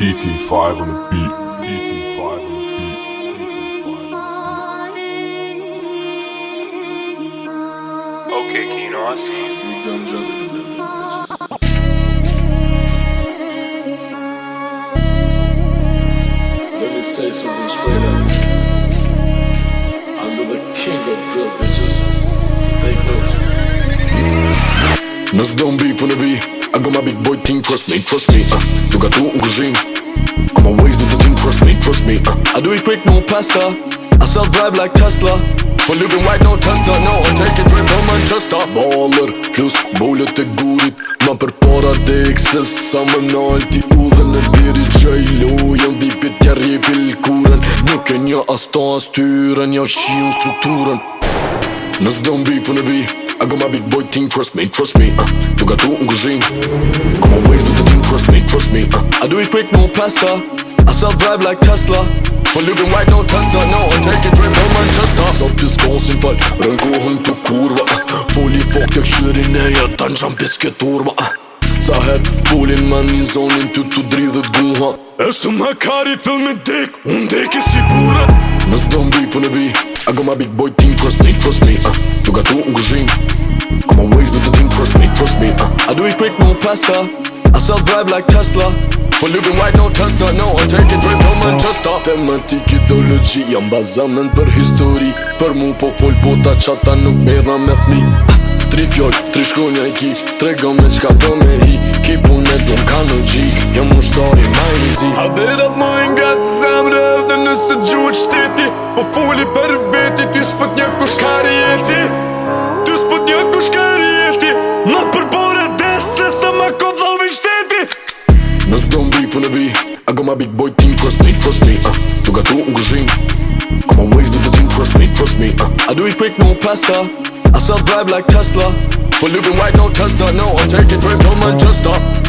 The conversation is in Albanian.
DT5 on the beat. DT5 on the beat. Okay, Keno, I see you. done juggling Let me say something straight up. I'm the king of drill bitches. Take know. Let's don't beat on the beat. I got my big boy team, trust me, trust me uh, Tu ka tu u gëzhin I'm always do the team, trust me, trust me uh. I do it quick, mon pasta I self-drive like Tesla For living white, no Tesla No, I take a drink from Manchester Baller plus bullet e gurit Man për para dhe ekses Sa më nal ti u dhe në diri Gjello, jam dhipit tja rjepil kuren Nuk e një asta as tyren Ja shion strukturen Në zdo mbi për në bi I got my big boy team, trust me, trust me uh, Tu ga tu n'gëzhin I'm always with the team, trust me, trust me uh. I do it quick, no pasta I self-drive like Tesla For living right, no Tesla No, I take a trip from Manchester Sot pjus kosin fal, rënkohën të kurva uh, Foli fok të këshirin e jë të nxham pjus këturba uh, Sa het pulin ma një zonin të të dridhët guha E së më kari fill me dik, unë deki si burat Nësë dëmbi, funë e vi I got my big boy team, trust me, trust me uh, Tu ga tu Trust me uh. I do it quick no pressure I self drive like Tesla For living white no Tesla no I take it no man and just stop them and take the bazamen per histori per mu po fol puta nuk no era me fmi ah, Tri fjoll, tri shko një i kish Tre gëmë me qka të po me hi Ki pun me ka në gjik Jo më ma i zi A ma i nga të zemrë Dhe nëse gjuhë shteti Po foli për vetit Ty s'pët një kushkari jeti Ty s'pët një kushka Cause don't be wanna be I got my big boy team, trust me, trust me uh. Тугато ангажим I'm always with the team, trust me, trust me uh. I do it quick, no pasta. I sell drive like Tesla but looking white, no Tesla. No, I'm taking drive to Manchester